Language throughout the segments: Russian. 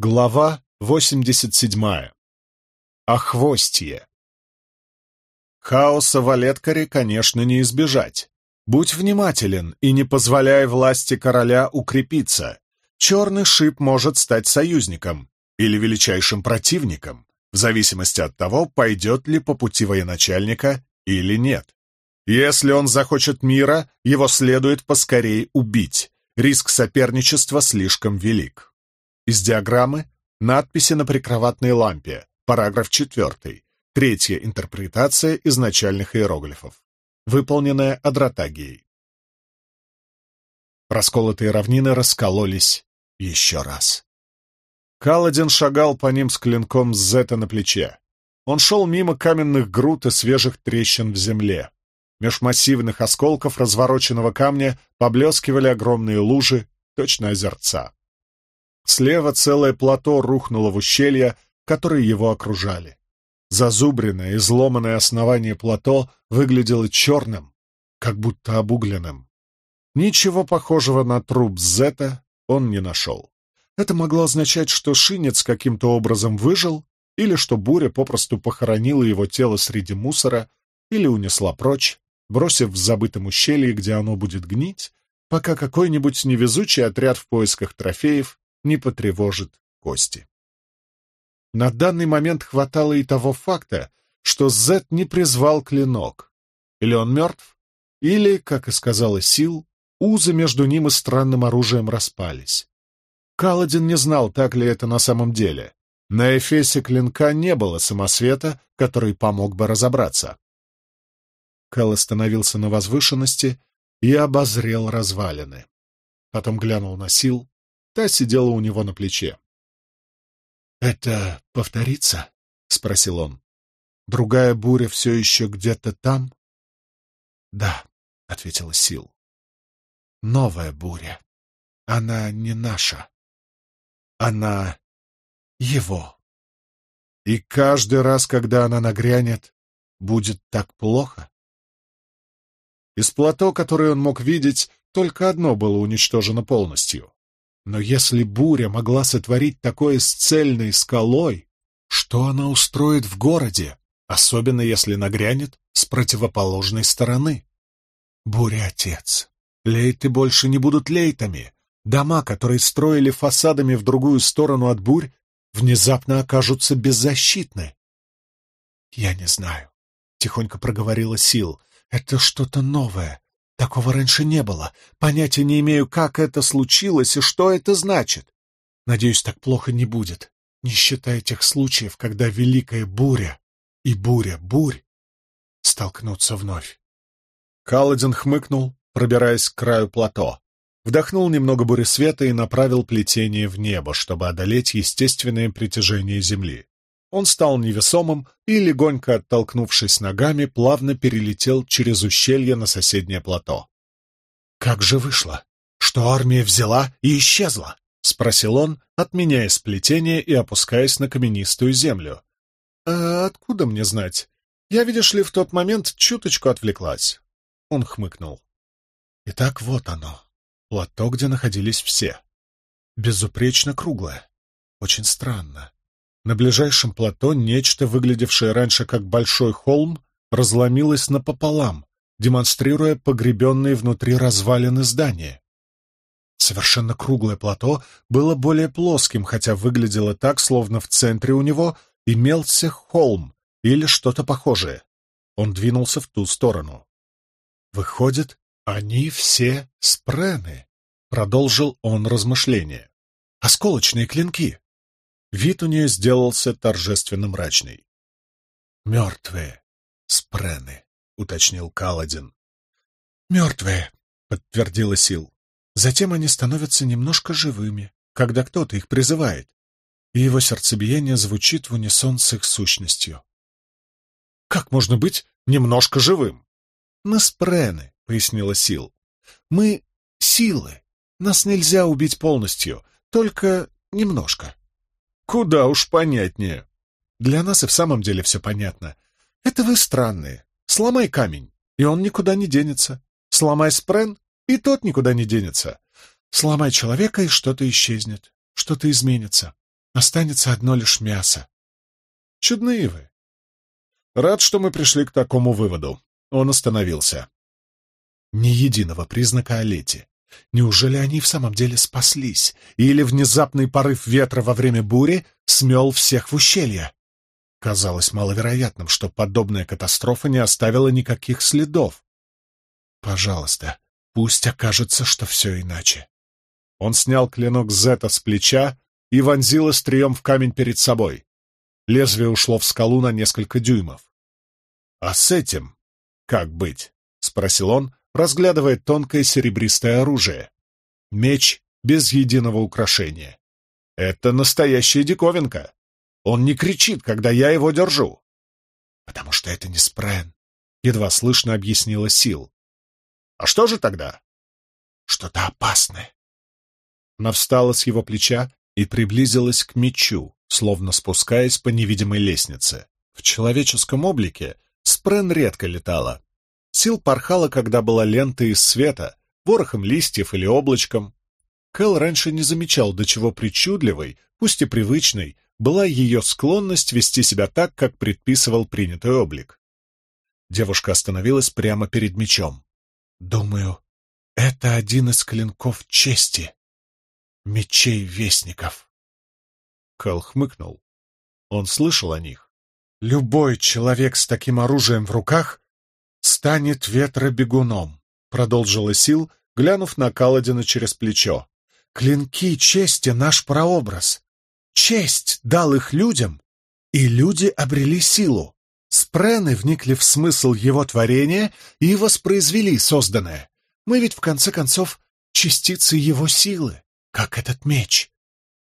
Глава 87. Охвостье. Хаоса в Олеткаре, конечно, не избежать. Будь внимателен и не позволяй власти короля укрепиться. Черный шип может стать союзником или величайшим противником, в зависимости от того, пойдет ли по пути военачальника или нет. Если он захочет мира, его следует поскорей убить. Риск соперничества слишком велик. Из диаграммы надписи на прикроватной лампе, параграф 4, третья интерпретация изначальных иероглифов, выполненная Адратагией. Расколотые равнины раскололись еще раз. Каладин шагал по ним с клинком Зета на плече. Он шел мимо каменных груд и свежих трещин в земле. Меж массивных осколков развороченного камня поблескивали огромные лужи, точно озерца. Слева целое плато рухнуло в ущелья, которые его окружали. Зазубренное, изломанное основание плато выглядело черным, как будто обугленным. Ничего похожего на труп Зета он не нашел. Это могло означать, что Шинец каким-то образом выжил, или что буря попросту похоронила его тело среди мусора или унесла прочь, бросив в забытом ущелье, где оно будет гнить, пока какой-нибудь невезучий отряд в поисках трофеев не потревожит кости. На данный момент хватало и того факта, что Зет не призвал клинок. Или он мертв, или, как и сказала Сил, узы между ним и странным оружием распались. Каладин не знал, так ли это на самом деле. На эфесе клинка не было самосвета, который помог бы разобраться. Кэл остановился на возвышенности и обозрел развалины. Потом глянул на Сил, Та сидела у него на плече. «Это повторится?» — спросил он. «Другая буря все еще где-то там?» «Да», — ответила Сил. «Новая буря. Она не наша. Она его. И каждый раз, когда она нагрянет, будет так плохо?» Из плато, которое он мог видеть, только одно было уничтожено полностью. Но если буря могла сотворить такое с цельной скалой, что она устроит в городе, особенно если нагрянет с противоположной стороны? Буря, отец. Лейты больше не будут лейтами. Дома, которые строили фасадами в другую сторону от бурь, внезапно окажутся беззащитны. «Я не знаю», — тихонько проговорила Сил. «Это что-то новое, Такого раньше не было. Понятия не имею, как это случилось и что это значит. Надеюсь, так плохо не будет, не считая тех случаев, когда великая буря и буря бурь столкнутся вновь. Каладин хмыкнул, пробираясь к краю плато. Вдохнул немного бури света и направил плетение в небо, чтобы одолеть естественное притяжение Земли. Он стал невесомым и, легонько оттолкнувшись ногами, плавно перелетел через ущелье на соседнее плато. «Как же вышло? Что армия взяла и исчезла?» — спросил он, отменяя сплетение и опускаясь на каменистую землю. «А откуда мне знать? Я, видишь ли, в тот момент чуточку отвлеклась». Он хмыкнул. «Итак, вот оно. Плато, где находились все. Безупречно круглое. Очень странно. На ближайшем плато нечто, выглядевшее раньше как большой холм, разломилось напополам, демонстрируя погребенные внутри развалины здания. Совершенно круглое плато было более плоским, хотя выглядело так, словно в центре у него имелся холм или что-то похожее. Он двинулся в ту сторону. «Выходит, они все спрены», — продолжил он размышления. «Осколочные клинки. Вид у нее сделался торжественно мрачный. «Мертвые спрены», — уточнил Каладин. «Мертвые», — подтвердила Сил. «Затем они становятся немножко живыми, когда кто-то их призывает, и его сердцебиение звучит в унисон с их сущностью». «Как можно быть немножко живым?» «Мы спрены», — пояснила Сил. «Мы — силы. Нас нельзя убить полностью, только немножко». Куда уж понятнее. Для нас и в самом деле все понятно. Это вы странные. Сломай камень, и он никуда не денется. Сломай спрен, и тот никуда не денется. Сломай человека, и что-то исчезнет, что-то изменится. Останется одно лишь мясо. Чудные вы. Рад, что мы пришли к такому выводу. Он остановился. Ни единого признака о лете. Неужели они в самом деле спаслись? Или внезапный порыв ветра во время бури смел всех в ущелье? Казалось маловероятным, что подобная катастрофа не оставила никаких следов. Пожалуйста, пусть окажется, что все иначе. Он снял клинок Зета с плеча и вонзил острием в камень перед собой. Лезвие ушло в скалу на несколько дюймов. «А с этим как быть?» — спросил он, разглядывая тонкое серебристое оружие. Меч без единого украшения. Это настоящая диковинка. Он не кричит, когда я его держу. Потому что это не спрен, едва слышно объяснила Сил. А что же тогда? Что-то опасное. Она встала с его плеча и приблизилась к мечу, словно спускаясь по невидимой лестнице. В человеческом облике Спрен редко летала. Сил порхала, когда была лента из света, ворохом листьев или облачком. Кэл раньше не замечал, до чего причудливой, пусть и привычной, была ее склонность вести себя так, как предписывал принятый облик. Девушка остановилась прямо перед мечом. «Думаю, это один из клинков чести», мечей вестников. Кэл хмыкнул. Он слышал о них. Любой человек с таким оружием в руках станет ветробегуном, продолжила Сил, глянув на Каладина через плечо. Клинки чести — наш прообраз. Честь дал их людям, и люди обрели силу. Спрены вникли в смысл его творения и воспроизвели созданное. Мы ведь, в конце концов, частицы его силы как этот меч.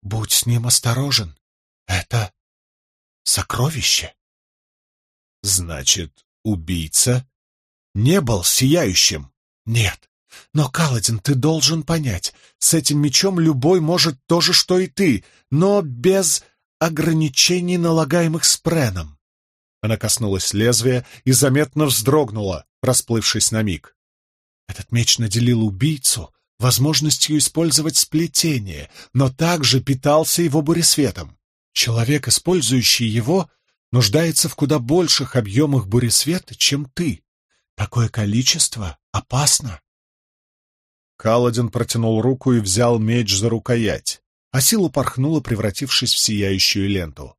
Будь с ним осторожен. Это сокровище. Значит, убийца не был сияющим? Нет. Но, Каладин, ты должен понять, с этим мечом любой может то же, что и ты, но без ограничений, налагаемых спреном. Она коснулась лезвия и заметно вздрогнула, расплывшись на миг. Этот меч наделил убийцу возможностью использовать сплетение, но также питался его буресветом. Человек, использующий его, нуждается в куда больших объемах буресвета, чем ты. Такое количество опасно. Каладин протянул руку и взял меч за рукоять, а сила порхнула, превратившись в сияющую ленту.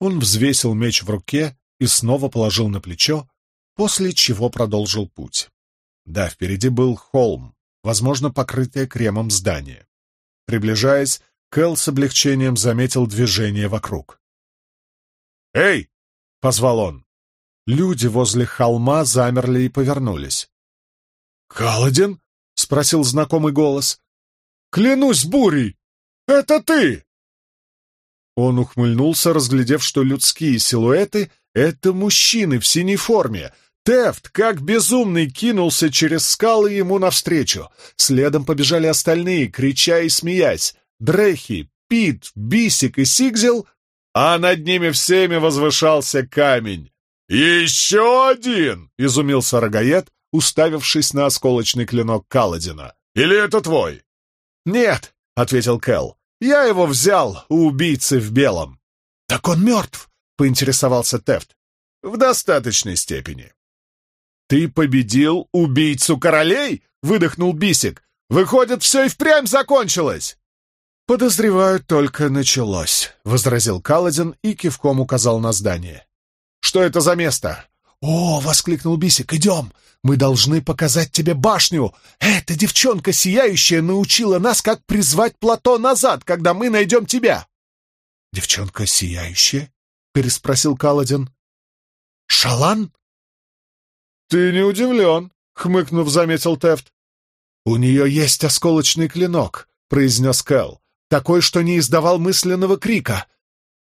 Он взвесил меч в руке и снова положил на плечо, после чего продолжил путь. Да, впереди был холм, возможно, покрытое кремом здание. Приближаясь, Кэл с облегчением заметил движение вокруг. «Эй!» — позвал он. Люди возле холма замерли и повернулись. «Каладин?» — спросил знакомый голос. «Клянусь бурей! Это ты!» Он ухмыльнулся, разглядев, что людские силуэты — это мужчины в синей форме, Тефт, как безумный, кинулся через скалы ему навстречу. Следом побежали остальные, крича и смеясь. Дрехи, Пит, Бисик и Сигзел, а над ними всеми возвышался камень. «Еще один!» — изумился Рогаед, уставившись на осколочный клинок Каладина. «Или это твой?» «Нет», — ответил Кэл. «Я его взял у убийцы в белом». «Так он мертв?» — поинтересовался Тефт. «В достаточной степени. «Ты победил убийцу королей?» — выдохнул Бисик. «Выходит, все и впрямь закончилось!» «Подозреваю, только началось», — возразил Каладин и кивком указал на здание. «Что это за место?» «О!» — воскликнул Бисик. «Идем! Мы должны показать тебе башню! Эта девчонка сияющая научила нас, как призвать Плато назад, когда мы найдем тебя!» «Девчонка сияющая?» — переспросил Каладин. «Шалан?» «Ты не удивлен», — хмыкнув, заметил Тефт. «У нее есть осколочный клинок», — произнес Кэл, «такой, что не издавал мысленного крика.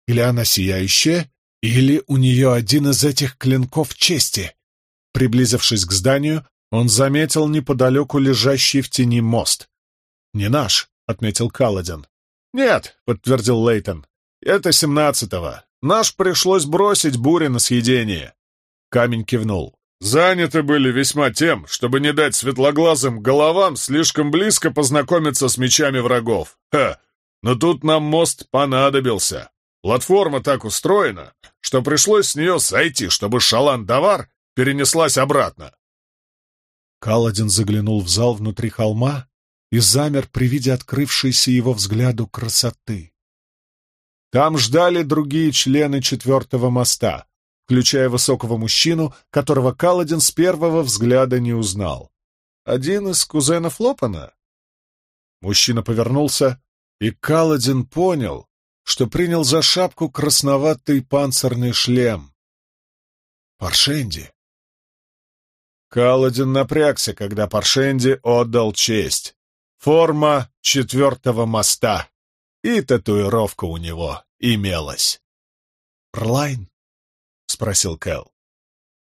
Или она сияющая, или у нее один из этих клинков чести». Приблизившись к зданию, он заметил неподалеку лежащий в тени мост. «Не наш», — отметил Каладин. «Нет», — подтвердил Лейтон. «Это семнадцатого. Наш пришлось бросить бури на съедение». Камень кивнул. Заняты были весьма тем, чтобы не дать светлоглазым головам слишком близко познакомиться с мечами врагов. Ха! но тут нам мост понадобился. Платформа так устроена, что пришлось с нее сойти, чтобы Шалан-Давар перенеслась обратно. Каладин заглянул в зал внутри холма и замер при виде открывшейся его взгляду красоты. Там ждали другие члены четвертого моста, включая высокого мужчину, которого Каладин с первого взгляда не узнал. Один из кузенов Лопана? Мужчина повернулся, и Каладин понял, что принял за шапку красноватый панцирный шлем. Паршенди. Каладин напрягся, когда Паршенди отдал честь. Форма четвертого моста. И татуировка у него имелась. «Рлайн?» — спросил Кэл.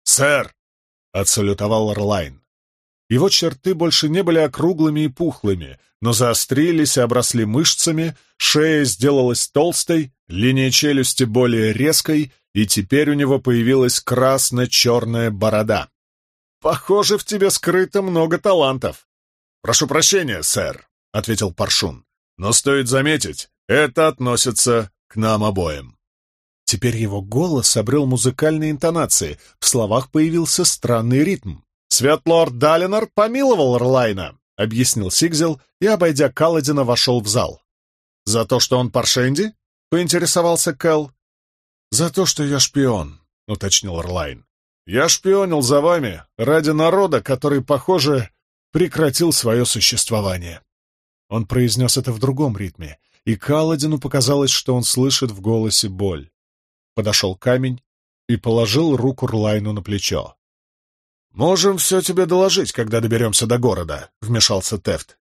«Сэр!» — отсалютовал Рлайн. Его черты больше не были округлыми и пухлыми, но заострились и обросли мышцами, шея сделалась толстой, линия челюсти более резкой, и теперь у него появилась красно-черная борода. «Похоже, в тебе скрыто много талантов». «Прошу прощения, сэр», — ответил Паршун. «Но стоит заметить, это относится к нам обоим». Теперь его голос обрел музыкальные интонации, в словах появился странный ритм. «Светлорд Далинор помиловал Рлайна», — объяснил Сигзел и, обойдя Каладина, вошел в зал. «За то, что он паршенди?» — поинтересовался Кэл. «За то, что я шпион», — уточнил Рлайн. «Я шпионил за вами ради народа, который, похоже, прекратил свое существование». Он произнес это в другом ритме, и Каладину показалось, что он слышит в голосе боль. Подошел камень и положил руку Рлайну на плечо. «Можем все тебе доложить, когда доберемся до города», — вмешался Тефт.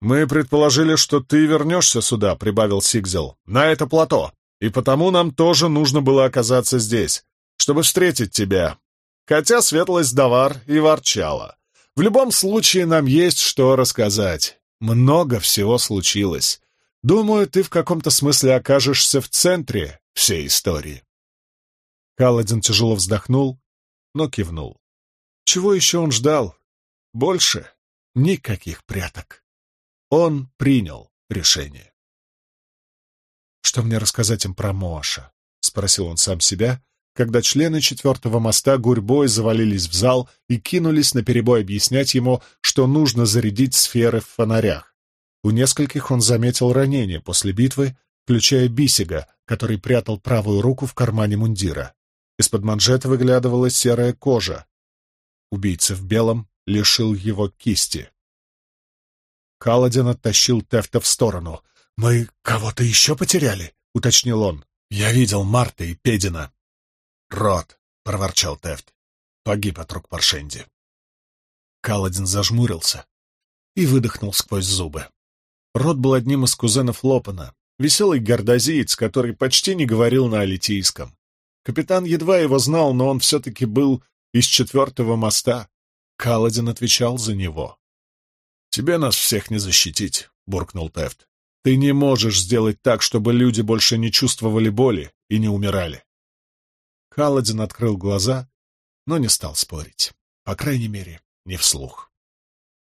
«Мы предположили, что ты вернешься сюда», — прибавил Сигзел, — «на это плато, и потому нам тоже нужно было оказаться здесь, чтобы встретить тебя. Хотя светлость Давар и ворчала. В любом случае нам есть что рассказать. Много всего случилось. Думаю, ты в каком-то смысле окажешься в центре всей истории». Каладин тяжело вздохнул, но кивнул. Чего еще он ждал? Больше никаких пряток. Он принял решение. «Что мне рассказать им про Моаша?» — спросил он сам себя, когда члены четвертого моста гурьбой завалились в зал и кинулись наперебой объяснять ему, что нужно зарядить сферы в фонарях. У нескольких он заметил ранения после битвы, включая Бисига, который прятал правую руку в кармане мундира. Из-под манжета выглядывала серая кожа, Убийца в белом лишил его кисти. Каладин оттащил Тефта в сторону. «Мы кого-то еще потеряли?» — уточнил он. «Я видел Марта и Педина». «Рот!» — проворчал Тефт. Погиб от рук Паршенди. Каладин зажмурился и выдохнул сквозь зубы. Рот был одним из кузенов Лопана, веселый гордозиец, который почти не говорил на алитийском. Капитан едва его знал, но он все-таки был из четвертого моста. Каладин отвечал за него. «Тебе нас всех не защитить», — буркнул Тефт. «Ты не можешь сделать так, чтобы люди больше не чувствовали боли и не умирали». Каладин открыл глаза, но не стал спорить. По крайней мере, не вслух.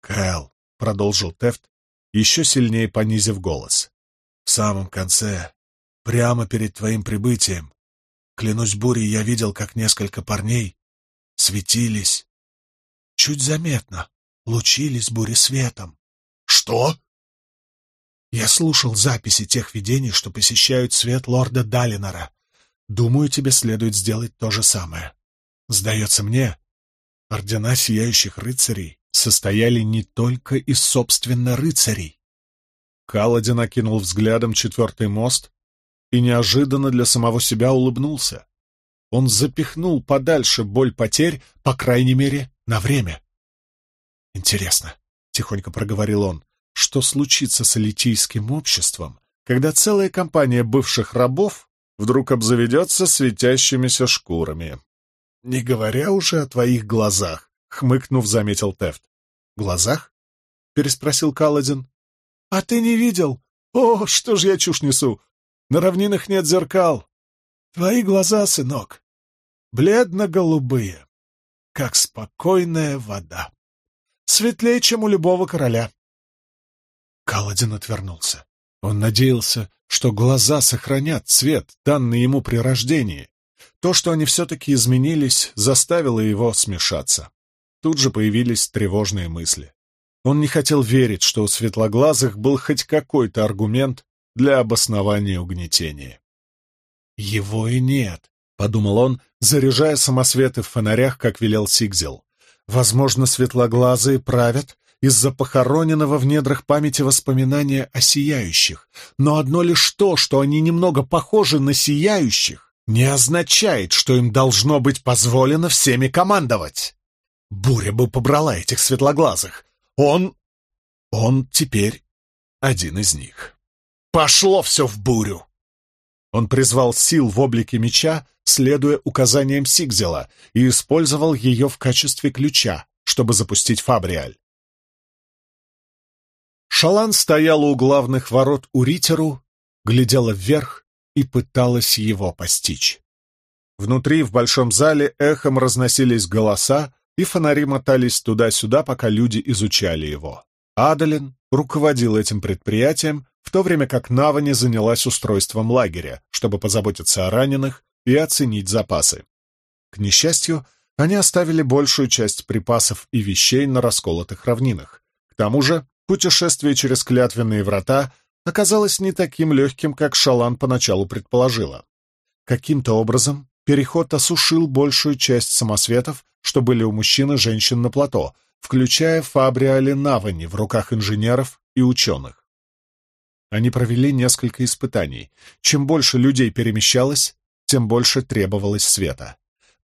«Кэл», — продолжил Тефт, еще сильнее понизив голос, — «в самом конце, прямо перед твоим прибытием, клянусь бурей, я видел, как несколько парней светились. Чуть заметно лучились буресветом. «Что?» Я слушал записи тех видений, что посещают свет лорда Далинора. Думаю, тебе следует сделать то же самое. Сдается мне, ордена сияющих рыцарей состояли не только из, собственно, рыцарей. Каладин окинул взглядом четвертый мост и неожиданно для самого себя улыбнулся. Он запихнул подальше боль потерь, по крайней мере, на время. «Интересно», — тихонько проговорил он, — «что случится с элитийским обществом, когда целая компания бывших рабов вдруг обзаведется светящимися шкурами?» «Не говоря уже о твоих глазах», — хмыкнув, заметил Тефт. «Глазах?» — переспросил Каладин. «А ты не видел? О, что ж я чушь несу! На равнинах нет зеркал. Твои глаза, сынок, бледно-голубые, как спокойная вода. Светлее, чем у любого короля. Каладин отвернулся. Он надеялся, что глаза сохранят цвет, данный ему при рождении. То, что они все-таки изменились, заставило его смешаться. Тут же появились тревожные мысли. Он не хотел верить, что у светлоглазых был хоть какой-то аргумент для обоснования угнетения. «Его и нет», — подумал он, заряжая самосветы в фонарях, как велел Сигзел. «Возможно, светлоглазые правят из-за похороненного в недрах памяти воспоминания о сияющих, но одно лишь то, что они немного похожи на сияющих, не означает, что им должно быть позволено всеми командовать. Буря бы побрала этих светлоглазых. Он... он теперь один из них. Пошло все в бурю! Он призвал сил в облике меча, следуя указаниям Сигзела, и использовал ее в качестве ключа, чтобы запустить Фабриаль. Шалан стояла у главных ворот у Ритеру, глядела вверх и пыталась его постичь. Внутри, в большом зале, эхом разносились голоса, и фонари мотались туда-сюда, пока люди изучали его. Адалин руководил этим предприятием, в то время как Навани занялась устройством лагеря, чтобы позаботиться о раненых и оценить запасы. К несчастью, они оставили большую часть припасов и вещей на расколотых равнинах. К тому же путешествие через клятвенные врата оказалось не таким легким, как Шалан поначалу предположила. Каким-то образом переход осушил большую часть самосветов, что были у мужчин и женщин на плато, включая Фабриали Навани в руках инженеров и ученых. Они провели несколько испытаний. Чем больше людей перемещалось, тем больше требовалось света.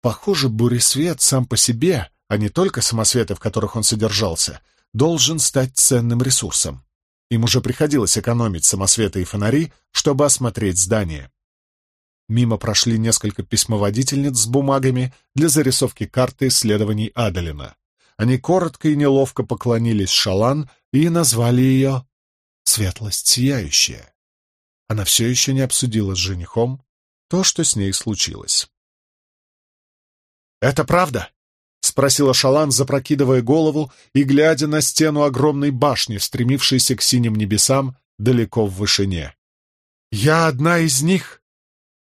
Похоже, буресвет сам по себе, а не только самосветы, в которых он содержался, должен стать ценным ресурсом. Им уже приходилось экономить самосветы и фонари, чтобы осмотреть здание. Мимо прошли несколько письмоводительниц с бумагами для зарисовки карты исследований Адалина. Они коротко и неловко поклонились Шалан и назвали ее «Светлость сияющая». Она все еще не обсудила с женихом то, что с ней случилось. «Это правда?» — спросила Шалан, запрокидывая голову и глядя на стену огромной башни, стремившейся к синим небесам далеко в вышине. «Я одна из них?»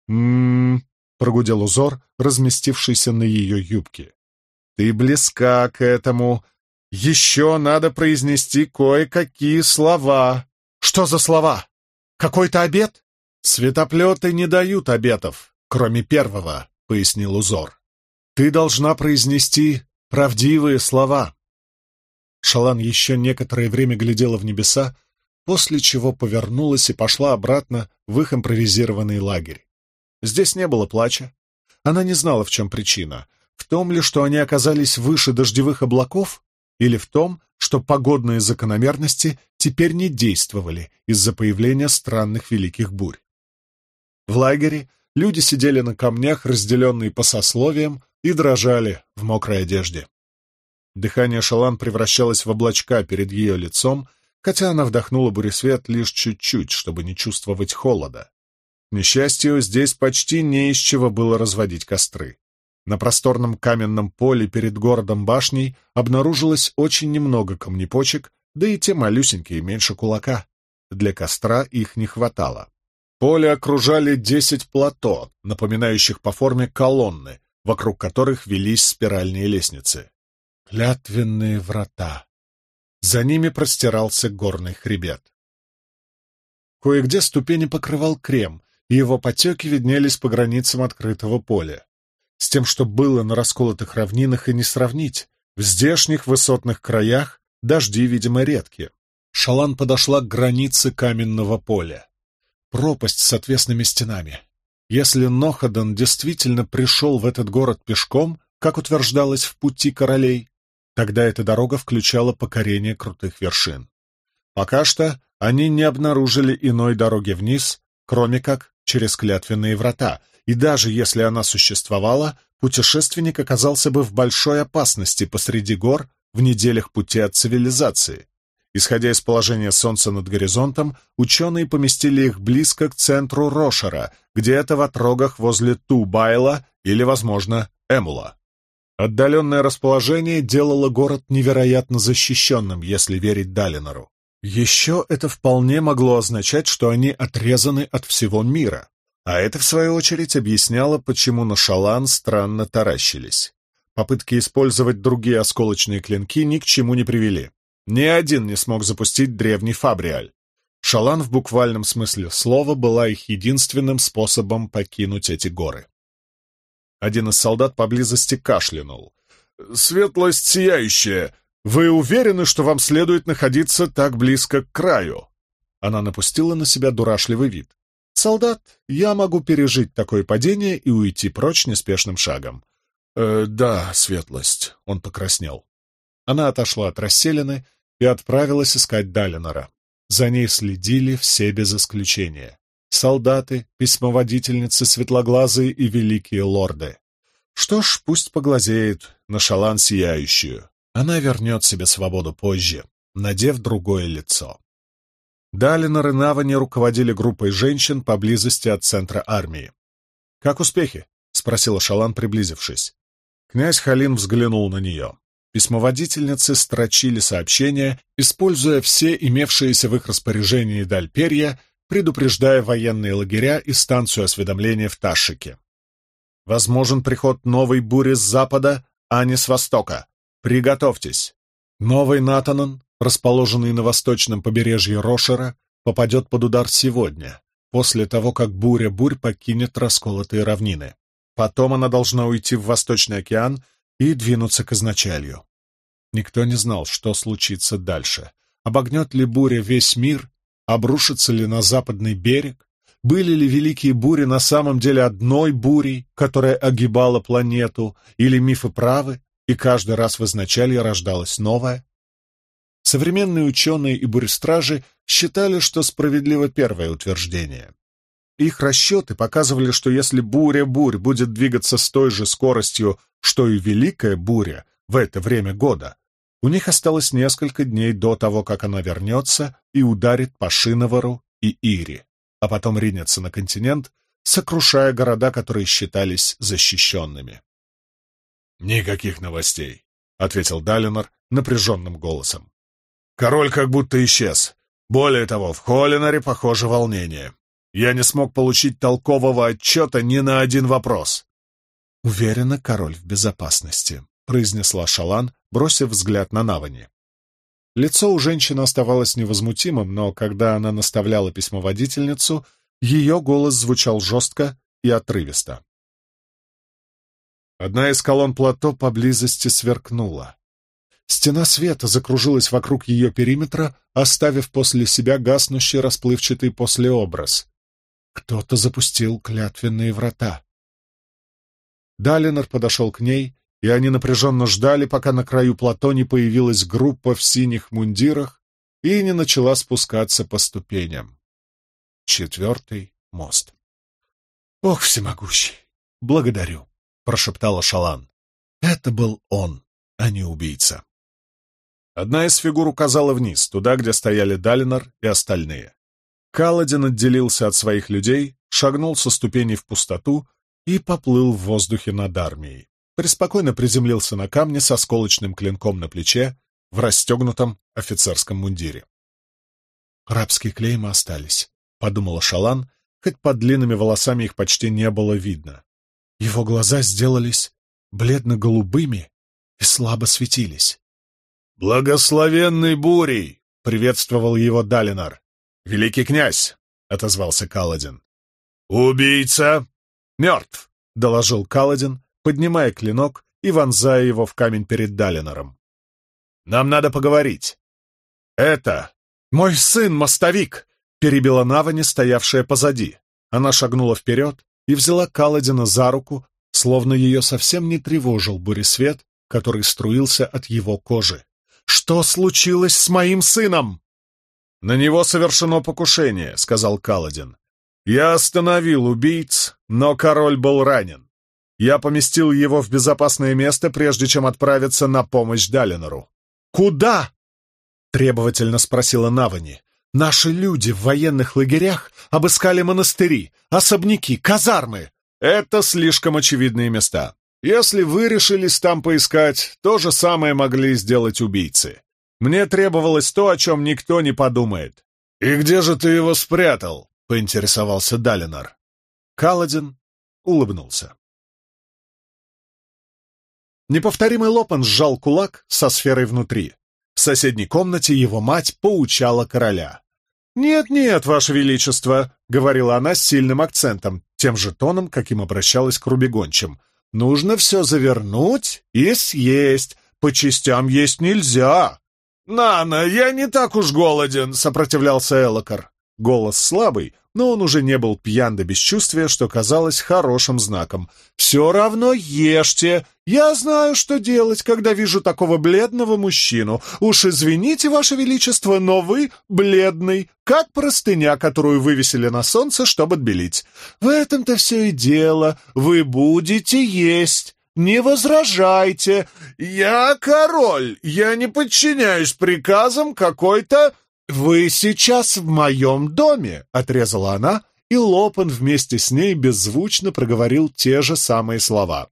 «М-м-м», прогудел узор, разместившийся на ее юбке. «Ты близка к этому. Еще надо произнести кое-какие слова». «Что за слова? Какой-то обед?» «Светоплеты не дают обетов, кроме первого», — пояснил узор. Ты должна произнести правдивые слова. Шалан еще некоторое время глядела в небеса, после чего повернулась и пошла обратно в их импровизированный лагерь. Здесь не было плача. Она не знала, в чем причина. В том ли, что они оказались выше дождевых облаков, или в том, что погодные закономерности теперь не действовали из-за появления странных великих бурь. В лагере люди сидели на камнях, разделенные по сословиям, и дрожали в мокрой одежде. Дыхание Шалан превращалось в облачка перед ее лицом, хотя она вдохнула буресвет лишь чуть-чуть, чтобы не чувствовать холода. К несчастью, здесь почти не из чего было разводить костры. На просторном каменном поле перед городом башней обнаружилось очень немного камнепочек, да и те малюсенькие, меньше кулака. Для костра их не хватало. Поле окружали десять плато, напоминающих по форме колонны, вокруг которых велись спиральные лестницы. Клятвенные врата. За ними простирался горный хребет. Кое-где ступени покрывал крем, и его потеки виднелись по границам открытого поля. С тем, что было на расколотых равнинах, и не сравнить. В здешних высотных краях дожди, видимо, редкие. Шалан подошла к границе каменного поля. Пропасть с отвесными стенами. Если Ноходан действительно пришел в этот город пешком, как утверждалось в пути королей, тогда эта дорога включала покорение крутых вершин. Пока что они не обнаружили иной дороги вниз, кроме как через клятвенные врата, и даже если она существовала, путешественник оказался бы в большой опасности посреди гор в неделях пути от цивилизации. Исходя из положения Солнца над горизонтом, ученые поместили их близко к центру Рошера, где-то в отрогах возле Тубайла или, возможно, Эмула. Отдаленное расположение делало город невероятно защищенным, если верить Далинору. Еще это вполне могло означать, что они отрезаны от всего мира, а это, в свою очередь, объясняло, почему на шалан странно таращились. Попытки использовать другие осколочные клинки ни к чему не привели. Ни один не смог запустить древний фабриаль. Шалан в буквальном смысле слова была их единственным способом покинуть эти горы. Один из солдат поблизости кашлянул. «Светлость сияющая! Вы уверены, что вам следует находиться так близко к краю?» Она напустила на себя дурашливый вид. «Солдат, я могу пережить такое падение и уйти прочь неспешным шагом». «Э, «Да, светлость», — он покраснел. Она отошла от расселины и отправилась искать Далинора. За ней следили все без исключения. Солдаты, письмоводительницы, светлоглазые и великие лорды. Что ж, пусть поглазеет на шалан сияющую. Она вернет себе свободу позже, надев другое лицо. Далинор и Навани руководили группой женщин поблизости от центра армии. «Как успехи?» — спросила Шалан, приблизившись. Князь Халин взглянул на нее. Письмоводительницы строчили сообщения, используя все имевшиеся в их распоряжении даль перья, предупреждая военные лагеря и станцию осведомления в Ташике. Возможен приход новой бури с запада, а не с востока. Приготовьтесь. Новый Натанан, расположенный на восточном побережье Рошера, попадет под удар сегодня, после того, как буря-бурь покинет расколотые равнины. Потом она должна уйти в Восточный океан и двинуться к изначалью. Никто не знал, что случится дальше. Обогнет ли буря весь мир? Обрушится ли на западный берег? Были ли великие бури на самом деле одной бурей, которая огибала планету, или мифы правы, и каждый раз в изначале рождалась новая? Современные ученые и бурестражи считали, что справедливо первое утверждение. Их расчеты показывали, что если буря-бурь будет двигаться с той же скоростью, что и Великая буря в это время года, у них осталось несколько дней до того, как она вернется и ударит по Шиновару и Ири, а потом ринется на континент, сокрушая города, которые считались защищенными. «Никаких новостей», — ответил Далинор напряженным голосом. «Король как будто исчез. Более того, в Холлинаре, похоже, волнение. Я не смог получить толкового отчета ни на один вопрос. «Уверена, король в безопасности», — произнесла Шалан, бросив взгляд на Навани. Лицо у женщины оставалось невозмутимым, но когда она наставляла письмоводительницу, ее голос звучал жестко и отрывисто. Одна из колонн плато поблизости сверкнула. Стена света закружилась вокруг ее периметра, оставив после себя гаснущий расплывчатый послеобраз. Кто-то запустил клятвенные врата. Далинор подошел к ней, и они напряженно ждали, пока на краю плато не появилась группа в синих мундирах и не начала спускаться по ступеням. Четвертый мост. «Ох, всемогущий! Благодарю!» — прошептала Шалан. «Это был он, а не убийца». Одна из фигур указала вниз, туда, где стояли Далинор и остальные. Каладин отделился от своих людей, шагнул со ступеней в пустоту и поплыл в воздухе над армией. Преспокойно приземлился на камне со сколочным клинком на плече в расстегнутом офицерском мундире. «Рабские клеймы остались», — подумала Шалан, хоть под длинными волосами их почти не было видно. Его глаза сделались бледно-голубыми и слабо светились. «Благословенный бурей!» — приветствовал его Далинар. «Великий князь!» — отозвался Каладин. «Убийца!» «Мертв!» — доложил Каладин, поднимая клинок и вонзая его в камень перед Далинором. «Нам надо поговорить». «Это мой сын-мостовик!» — перебила Навани, стоявшая позади. Она шагнула вперед и взяла Каладина за руку, словно ее совсем не тревожил буресвет, который струился от его кожи. «Что случилось с моим сыном?» «На него совершено покушение», — сказал Каладин. «Я остановил убийц, но король был ранен. Я поместил его в безопасное место, прежде чем отправиться на помощь Далинору». «Куда?» — требовательно спросила Навани. «Наши люди в военных лагерях обыскали монастыри, особняки, казармы. Это слишком очевидные места. Если вы решились там поискать, то же самое могли сделать убийцы. Мне требовалось то, о чем никто не подумает. «И где же ты его спрятал?» — поинтересовался Далинар. Каладин улыбнулся. Неповторимый Лопан сжал кулак со сферой внутри. В соседней комнате его мать поучала короля. «Нет-нет, ваше величество», — говорила она с сильным акцентом, тем же тоном, каким обращалась к рубегончим. «Нужно все завернуть и съесть. По частям есть нельзя». «Нана, я не так уж голоден», — сопротивлялся Элокар. Голос слабый, но он уже не был пьян до бесчувствия, что казалось хорошим знаком. «Все равно ешьте! Я знаю, что делать, когда вижу такого бледного мужчину. Уж извините, Ваше Величество, но вы бледный, как простыня, которую вывесили на солнце, чтобы отбелить. В этом-то все и дело. Вы будете есть!» «Не возражайте! Я король! Я не подчиняюсь приказам какой-то «Вы сейчас в моем доме!» — отрезала она, и Лопен вместе с ней беззвучно проговорил те же самые слова.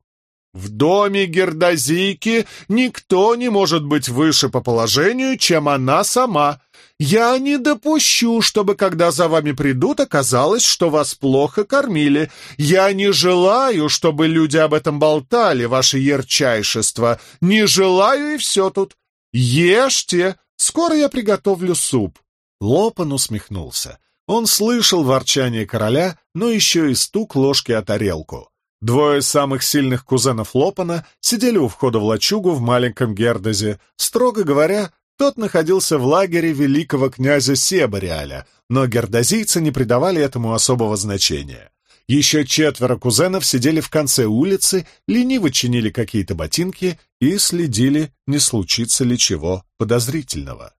«В доме Гердозийки никто не может быть выше по положению, чем она сама. Я не допущу, чтобы, когда за вами придут, оказалось, что вас плохо кормили. Я не желаю, чтобы люди об этом болтали, ваше ярчайшество. Не желаю, и все тут. Ешьте, Скоро я приготовлю суп». Лопан усмехнулся. Он слышал ворчание короля, но еще и стук ложки о тарелку. Двое самых сильных кузенов Лопана сидели у входа в лачугу в маленьком Гердезе. Строго говоря, тот находился в лагере великого князя Себариаля, но гердозийцы не придавали этому особого значения. Еще четверо кузенов сидели в конце улицы, лениво чинили какие-то ботинки и следили, не случится ли чего подозрительного.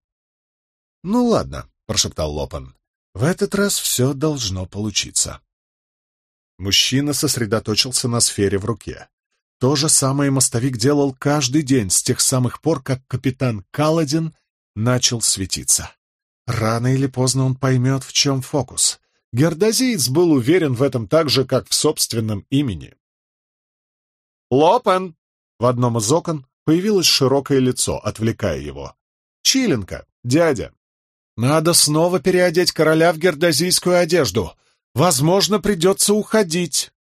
«Ну ладно», — прошептал Лопан, — «в этот раз все должно получиться». Мужчина сосредоточился на сфере в руке. То же самое мостовик делал каждый день с тех самых пор, как капитан Каладин начал светиться. Рано или поздно он поймет, в чем фокус. Гердозиец был уверен в этом так же, как в собственном имени. «Лопен!» В одном из окон появилось широкое лицо, отвлекая его. «Чиленко, дядя, надо снова переодеть короля в гердозийскую одежду. Возможно, придется уходить».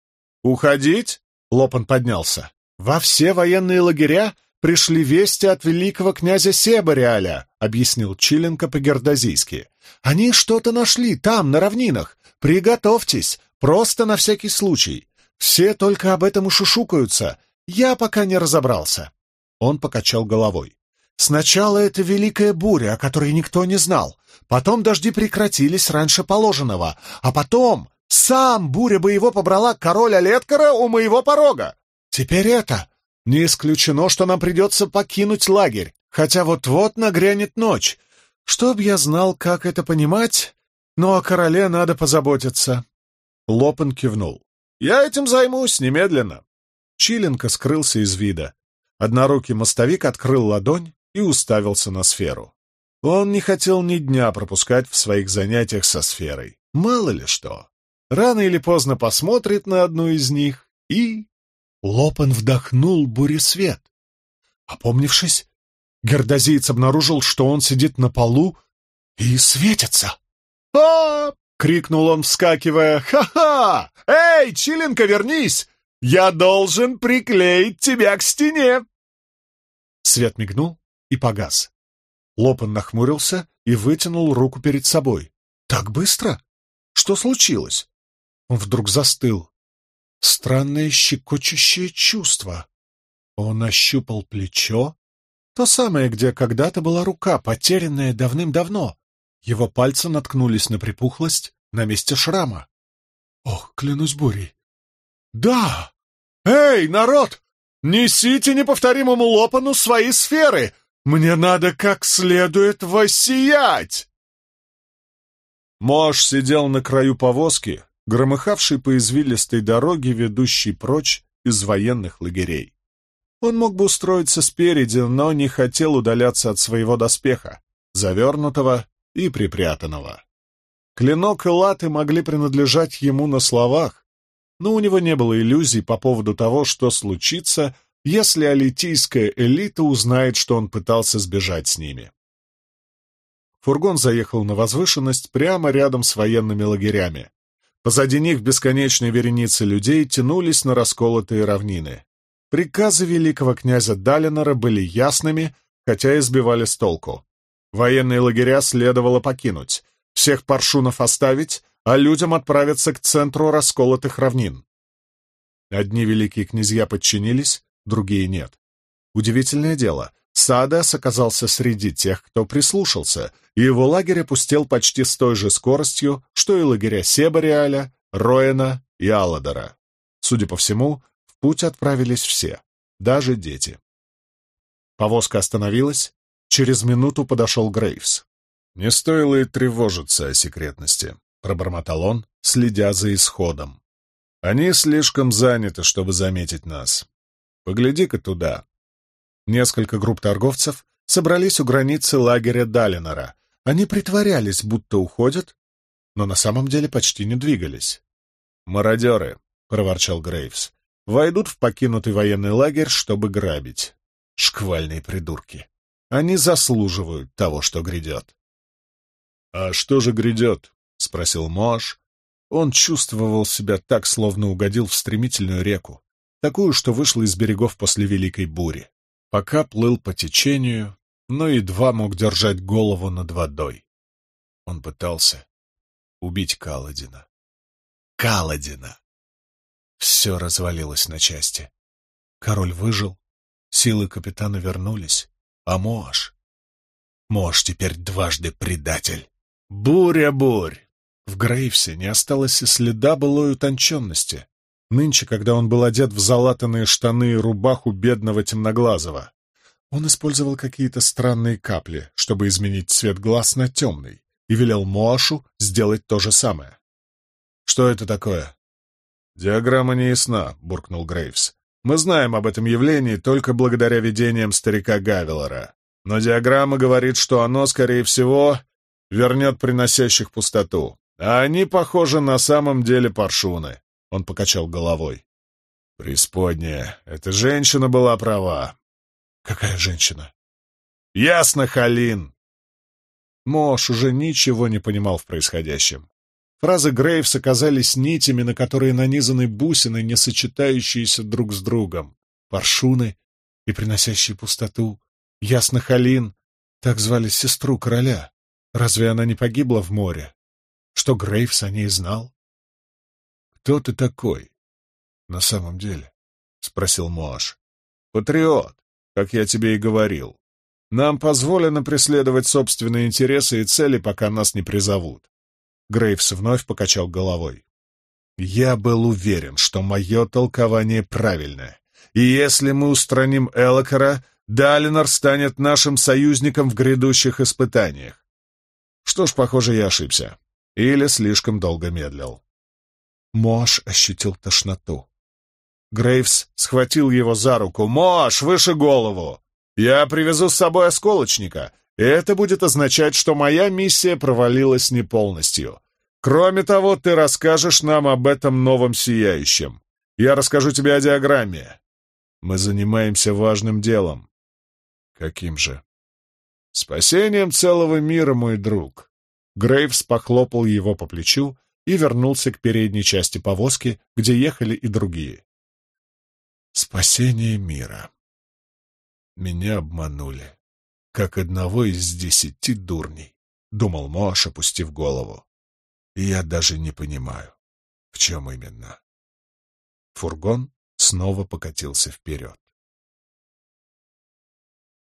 «Уходить?» — Лопан поднялся. «Во все военные лагеря пришли вести от великого князя Себариаля», — объяснил Чиленко по-гердозийски. «Они что-то нашли там, на равнинах. Приготовьтесь, просто на всякий случай. Все только об этом и шушукаются. Я пока не разобрался». Он покачал головой. «Сначала это великая буря, о которой никто не знал. Потом дожди прекратились раньше положенного. А потом сам буря бы его побрала короля Леткара у моего порога. Теперь это. Не исключено, что нам придется покинуть лагерь, хотя вот-вот нагрянет ночь. Чтоб я знал, как это понимать, но о короле надо позаботиться. Лопен кивнул. «Я этим займусь немедленно». Чиленко скрылся из вида. Однорукий мостовик открыл ладонь и уставился на сферу. Он не хотел ни дня пропускать в своих занятиях со сферой. Мало ли что. Рано или поздно посмотрит на одну из них и... Лопен вдохнул буресвет. Опомнившись, Гердозиец обнаружил, что он сидит на полу и светится а крикнул он, вскакивая. «Ха-ха! Эй, Чиленко, вернись! Я должен приклеить тебя к стене!» Свет мигнул и погас. Лопан нахмурился и вытянул руку перед собой. «Так быстро? Что случилось?» Он вдруг застыл. Странное щекочущее чувство. Он ощупал плечо, то самое, где когда-то была рука, потерянная давным-давно. Его пальцы наткнулись на припухлость на месте шрама. Ох, клянусь бурей. Да! Эй, народ! Несите неповторимому Лопану свои сферы! Мне надо как следует воссиять! Мош сидел на краю повозки, громыхавшей по извилистой дороге, ведущей прочь из военных лагерей. Он мог бы устроиться спереди, но не хотел удаляться от своего доспеха, завернутого и припрятанного. Клинок и латы могли принадлежать ему на словах, но у него не было иллюзий по поводу того, что случится, если алитийская элита узнает, что он пытался сбежать с ними. Фургон заехал на возвышенность прямо рядом с военными лагерями. Позади них бесконечные вереницы людей тянулись на расколотые равнины. Приказы великого князя Далинора были ясными, хотя и сбивали с толку. Военные лагеря следовало покинуть, всех паршунов оставить, а людям отправиться к центру расколотых равнин. Одни великие князья подчинились, другие нет. Удивительное дело, Садас оказался среди тех, кто прислушался, и его лагерь опустел почти с той же скоростью, что и лагеря Себариаля, Роэна и Алладора. Судя по всему, в путь отправились все, даже дети. Повозка остановилась, через минуту подошел Грейвс. «Не стоило и тревожиться о секретности», — пробормотал он, следя за исходом. «Они слишком заняты, чтобы заметить нас. Погляди-ка туда». Несколько групп торговцев собрались у границы лагеря Далинора. Они притворялись, будто уходят, но на самом деле почти не двигались. «Мародеры», — проворчал Грейвс, — «войдут в покинутый военный лагерь, чтобы грабить. Шквальные придурки. Они заслуживают того, что грядет». «А что же грядет?» — спросил Мош. Он чувствовал себя так, словно угодил в стремительную реку, такую, что вышла из берегов после Великой бури. Пока плыл по течению, но едва мог держать голову над водой. Он пытался убить Каладина. Каладина! Все развалилось на части. Король выжил, силы капитана вернулись, а Моаш... Моаш теперь дважды предатель. Буря-бурь! В Грейвсе не осталось и следа былой утонченности. Нынче, когда он был одет в залатанные штаны и рубаху бедного темноглазого, он использовал какие-то странные капли, чтобы изменить цвет глаз на темный, и велел Моашу сделать то же самое. «Что это такое?» «Диаграмма не ясна», — буркнул Грейвс. «Мы знаем об этом явлении только благодаря видениям старика Гавелора. Но диаграмма говорит, что оно, скорее всего, вернет приносящих пустоту. А они, похоже, на самом деле паршуны. Он покачал головой. «Преисподняя, эта женщина была права». «Какая женщина?» «Ясно, Халин!» Мош уже ничего не понимал в происходящем. Фразы Грейвса казались нитями, на которые нанизаны бусины, не сочетающиеся друг с другом. Паршуны и приносящие пустоту. Ясно, Халин. Так звали сестру короля. Разве она не погибла в море? Что Грейвс о ней знал? «Кто ты такой?» «На самом деле?» — спросил Моаш. «Патриот, как я тебе и говорил. Нам позволено преследовать собственные интересы и цели, пока нас не призовут». Грейвс вновь покачал головой. «Я был уверен, что мое толкование правильное, и если мы устраним Элокара, Далинор станет нашим союзником в грядущих испытаниях. Что ж, похоже, я ошибся. Или слишком долго медлил. Мош ощутил тошноту. Грейвс схватил его за руку. «Мош, выше голову! Я привезу с собой осколочника, и это будет означать, что моя миссия провалилась не полностью. Кроме того, ты расскажешь нам об этом новом сияющем. Я расскажу тебе о диаграмме. Мы занимаемся важным делом». «Каким же?» «Спасением целого мира, мой друг». Грейвс похлопал его по плечу и вернулся к передней части повозки, где ехали и другие. Спасение мира. Меня обманули, как одного из десяти дурней, — думал Моаш, опустив голову. И я даже не понимаю, в чем именно. Фургон снова покатился вперед.